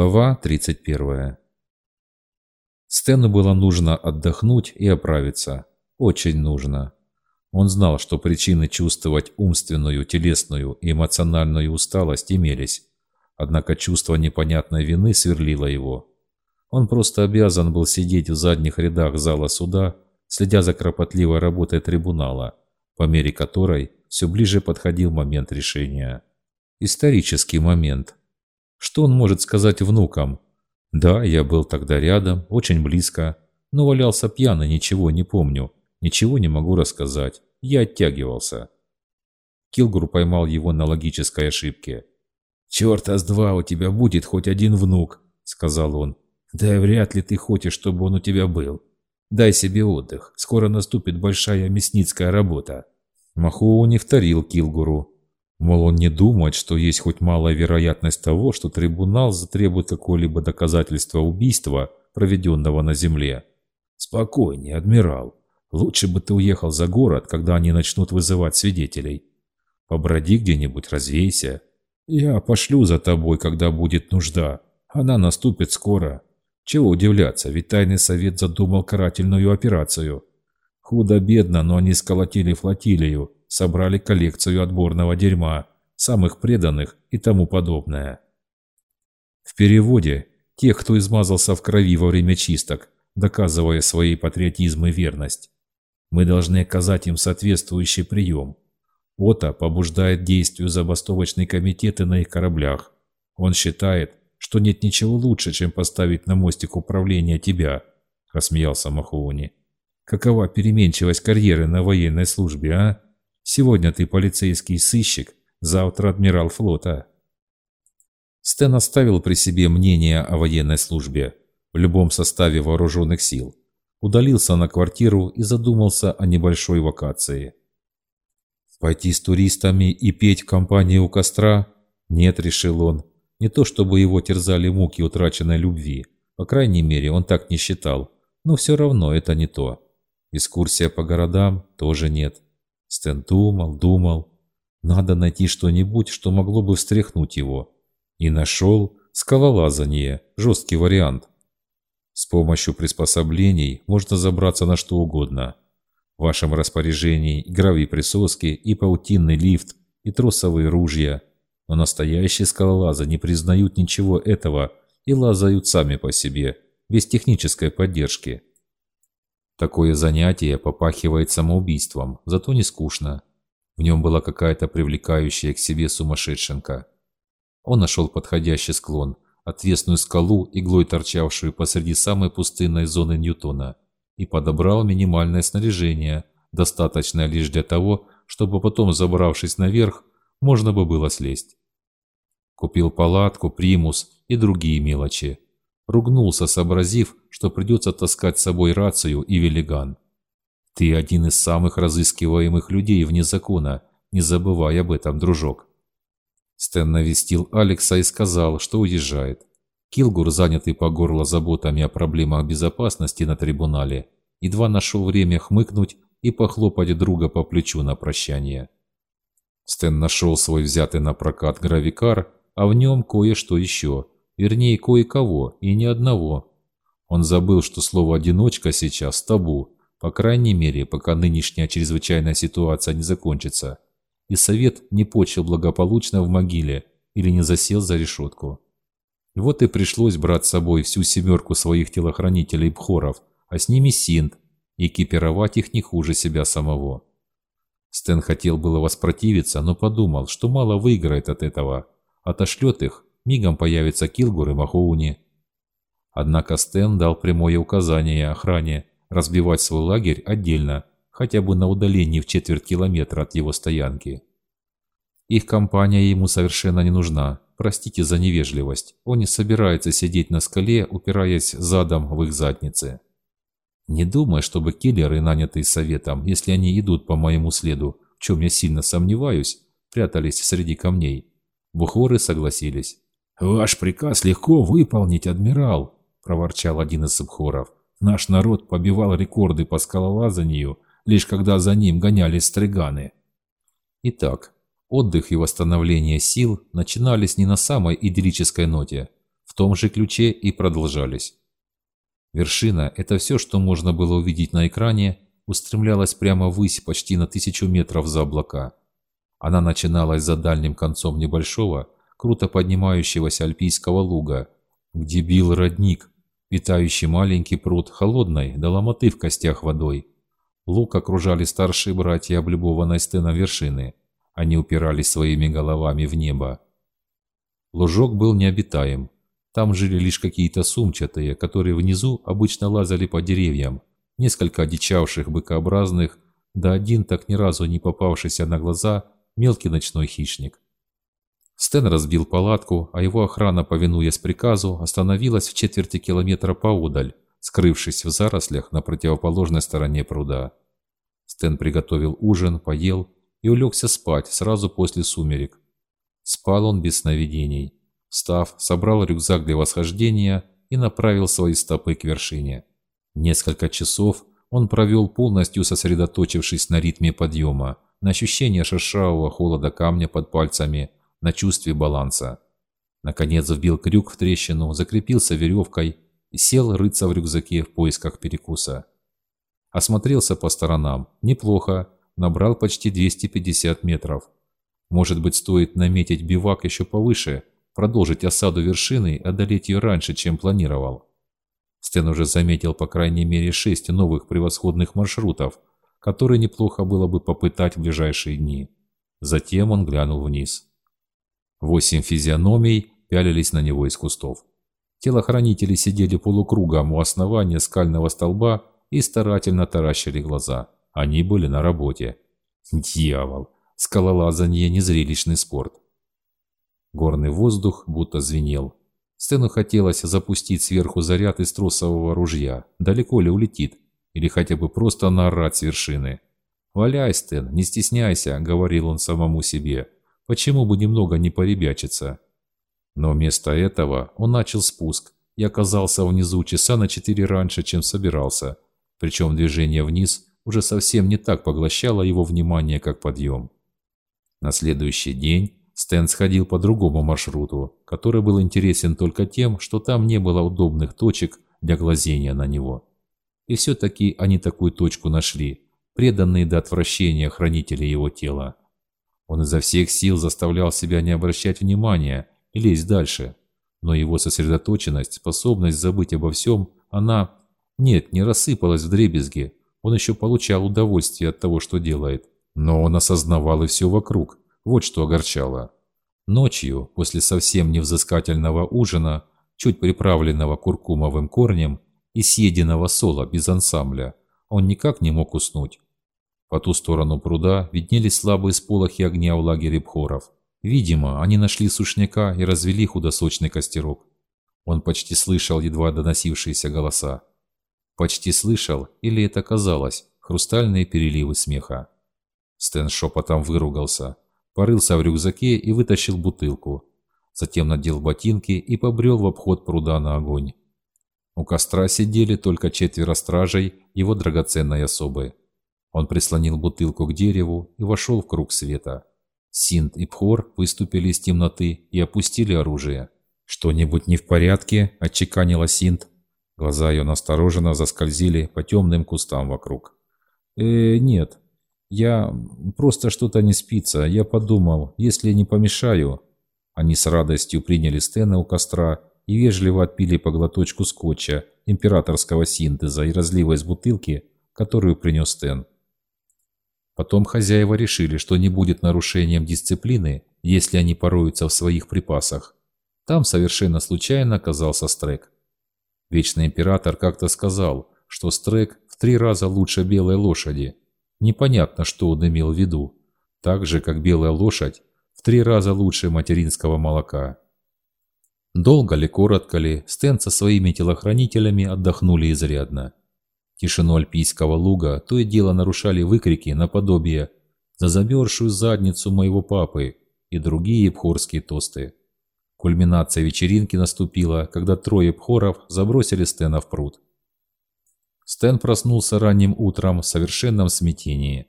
Глава 31. Стэну было нужно отдохнуть и оправиться. Очень нужно. Он знал, что причины чувствовать умственную, телесную и эмоциональную усталость имелись. Однако чувство непонятной вины сверлило его. Он просто обязан был сидеть в задних рядах зала суда, следя за кропотливой работой трибунала, по мере которой все ближе подходил момент решения. Исторический момент. Что он может сказать внукам? Да, я был тогда рядом, очень близко, но валялся пьяный, ничего не помню, ничего не могу рассказать. Я оттягивался. Килгур поймал его на логической ошибке. «Черта с два у тебя будет хоть один внук», — сказал он. «Да и вряд ли ты хочешь, чтобы он у тебя был. Дай себе отдых, скоро наступит большая мясницкая работа». Махоу не вторил Килгуру. Мол, он не думает, что есть хоть малая вероятность того, что трибунал затребует какое-либо доказательство убийства, проведенного на земле. «Спокойнее, адмирал. Лучше бы ты уехал за город, когда они начнут вызывать свидетелей. Поброди где-нибудь, развейся. Я пошлю за тобой, когда будет нужда. Она наступит скоро. Чего удивляться, ведь тайный совет задумал карательную операцию. Худо-бедно, но они сколотили флотилию, собрали коллекцию отборного дерьма, самых преданных и тому подобное. В переводе «тех, кто измазался в крови во время чисток», доказывая свои патриотизм и верность. Мы должны оказать им соответствующий прием. ОТА побуждает действию забастовочные комитеты на их кораблях. Он считает, что нет ничего лучше, чем поставить на мостик управления тебя, рассмеялся Махоуни. Какова переменчивость карьеры на военной службе, а? Сегодня ты полицейский сыщик, завтра адмирал флота. Стэн оставил при себе мнение о военной службе в любом составе вооруженных сил, удалился на квартиру и задумался о небольшой вакации. Пойти с туристами и петь в компании у костра? Нет, решил он. Не то чтобы его терзали муки утраченной любви. По крайней мере, он так не считал. Но все равно это не то. Экскурсия по городам тоже нет. Стэн думал, думал. Надо найти что-нибудь, что могло бы встряхнуть его. И нашел скалолазание, жесткий вариант. С помощью приспособлений можно забраться на что угодно. В вашем распоряжении игровые присоски и паутинный лифт, и тросовые ружья. Но настоящие скалолазы не признают ничего этого и лазают сами по себе, без технической поддержки. Такое занятие попахивает самоубийством, зато не скучно. В нем была какая-то привлекающая к себе сумасшедшенка. Он нашел подходящий склон, отвесную скалу, иглой торчавшую посреди самой пустынной зоны Ньютона, и подобрал минимальное снаряжение, достаточное лишь для того, чтобы потом, забравшись наверх, можно бы было слезть. Купил палатку, примус и другие мелочи. Ругнулся, сообразив, что придется таскать с собой рацию и велиган. Ты один из самых разыскиваемых людей вне закона, не забывай об этом, дружок. Стэн навестил Алекса и сказал, что уезжает. Килгур, занятый по горло заботами о проблемах безопасности на трибунале, едва нашел время хмыкнуть и похлопать друга по плечу на прощание. Стэн нашел свой взятый на прокат гравикар, а в нем кое-что еще – Вернее, кое-кого, и ни одного. Он забыл, что слово «одиночка» сейчас табу, по крайней мере, пока нынешняя чрезвычайная ситуация не закончится. И совет не почил благополучно в могиле или не засел за решетку. Вот и пришлось брать с собой всю семерку своих телохранителей-бхоров, а с ними синт, и экипировать их не хуже себя самого. Стэн хотел было воспротивиться, но подумал, что мало выиграет от этого. Отошлет их, мигом появится Килгур и Махоуни. Однако Стэн дал прямое указание охране разбивать свой лагерь отдельно, хотя бы на удалении в четверть километра от его стоянки. Их компания ему совершенно не нужна. Простите за невежливость. Он не собирается сидеть на скале, упираясь задом в их задницы. Не думай, чтобы киллеры, нанятые советом, если они идут по моему следу, в чем я сильно сомневаюсь, прятались среди камней. Бухоры согласились. «Ваш приказ легко выполнить, адмирал», – проворчал один из субхоров. «Наш народ побивал рекорды по скалолазанию, лишь когда за ним гонялись стриганы». Итак, отдых и восстановление сил начинались не на самой идиллической ноте. в том же ключе и продолжались. Вершина – это все, что можно было увидеть на экране, устремлялась прямо ввысь почти на тысячу метров за облака. Она начиналась за дальним концом небольшого, круто поднимающегося альпийского луга, где бил родник, питающий маленький пруд холодной до ломоты в костях водой. Луг окружали старшие братья облюбованной стеном вершины. Они упирались своими головами в небо. Лужок был необитаем. Там жили лишь какие-то сумчатые, которые внизу обычно лазали по деревьям, несколько одичавших быкообразных, да один так ни разу не попавшийся на глаза мелкий ночной хищник. Стэн разбил палатку, а его охрана, повинуясь приказу, остановилась в четверти километра поодаль, скрывшись в зарослях на противоположной стороне пруда. Стэн приготовил ужин, поел и улегся спать сразу после сумерек. Спал он без сновидений. Встав, собрал рюкзак для восхождения и направил свои стопы к вершине. Несколько часов он провел полностью сосредоточившись на ритме подъема, на ощущении шершавого холода камня под пальцами, на чувстве баланса. Наконец вбил крюк в трещину, закрепился веревкой и сел рыться в рюкзаке в поисках перекуса. Осмотрелся по сторонам. Неплохо. Набрал почти 250 метров. Может быть, стоит наметить бивак еще повыше, продолжить осаду вершины и одолеть ее раньше, чем планировал. Стэн уже заметил по крайней мере шесть новых превосходных маршрутов, которые неплохо было бы попытать в ближайшие дни. Затем он глянул вниз. Восемь физиономий пялились на него из кустов. Телохранители сидели полукругом у основания скального столба и старательно таращили глаза. Они были на работе. Дьявол! Скалолазание – незрелищный спорт. Горный воздух будто звенел. Стэну хотелось запустить сверху заряд из тросового ружья. Далеко ли улетит? Или хотя бы просто наорать с вершины? «Валяй, Стэн, не стесняйся», — говорил он самому себе. «Почему бы немного не поребячиться?» Но вместо этого он начал спуск и оказался внизу часа на четыре раньше, чем собирался. Причем движение вниз уже совсем не так поглощало его внимание, как подъем. На следующий день Стэн сходил по другому маршруту, который был интересен только тем, что там не было удобных точек для глазения на него. И все-таки они такую точку нашли, преданные до отвращения хранители его тела. Он изо всех сил заставлял себя не обращать внимания и лезть дальше. Но его сосредоточенность, способность забыть обо всем, она... Нет, не рассыпалась в дребезги. Он еще получал удовольствие от того, что делает. Но он осознавал и все вокруг. Вот что огорчало. Ночью, после совсем невзыскательного ужина, чуть приправленного куркумовым корнем и съеденного сола без ансамбля, он никак не мог уснуть. По ту сторону пруда виднелись слабые сполохи огня в лагере Бхоров. Видимо, они нашли сушняка и развели худосочный костерок. Он почти слышал едва доносившиеся голоса. Почти слышал, или это казалось, хрустальные переливы смеха. Стэн шепотом выругался, порылся в рюкзаке и вытащил бутылку. Затем надел ботинки и побрел в обход пруда на огонь. У костра сидели только четверо стражей его драгоценной особы. Он прислонил бутылку к дереву и вошел в круг света. Синт и Пхор выступили из темноты и опустили оружие. «Что-нибудь не в порядке?» – отчеканила Синт. Глаза ее настороженно заскользили по темным кустам вокруг. «Э, нет, я... просто что-то не спится. Я подумал, если не помешаю...» Они с радостью приняли Стэна у костра и вежливо отпили по глоточку скотча, императорского синтеза и разлива из бутылки, которую принес Стэн. Потом хозяева решили, что не будет нарушением дисциплины, если они пороются в своих припасах. Там совершенно случайно оказался Стрек. Вечный император как-то сказал, что Стрек в три раза лучше белой лошади, Непонятно, что он имел в виду. Так же, как белая лошадь, в три раза лучше материнского молока. Долго ли, коротко ли, Стэн со своими телохранителями отдохнули изрядно. Тишину альпийского луга то и дело нарушали выкрики наподобие «За замерзшую задницу моего папы» и другие пхорские тосты. Кульминация вечеринки наступила, когда трое пхоров забросили Стэна в пруд. Стэн проснулся ранним утром в совершенном смятении.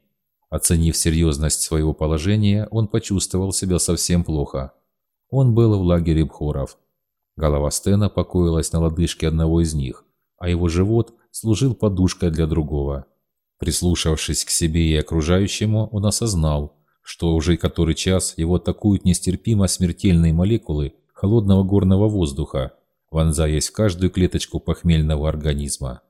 Оценив серьезность своего положения, он почувствовал себя совсем плохо. Он был в лагере Бхоров. Голова Стена покоилась на лодыжке одного из них, а его живот служил подушкой для другого. Прислушавшись к себе и окружающему, он осознал, что уже который час его атакуют нестерпимо смертельные молекулы холодного горного воздуха, вонзаясь в каждую клеточку похмельного организма.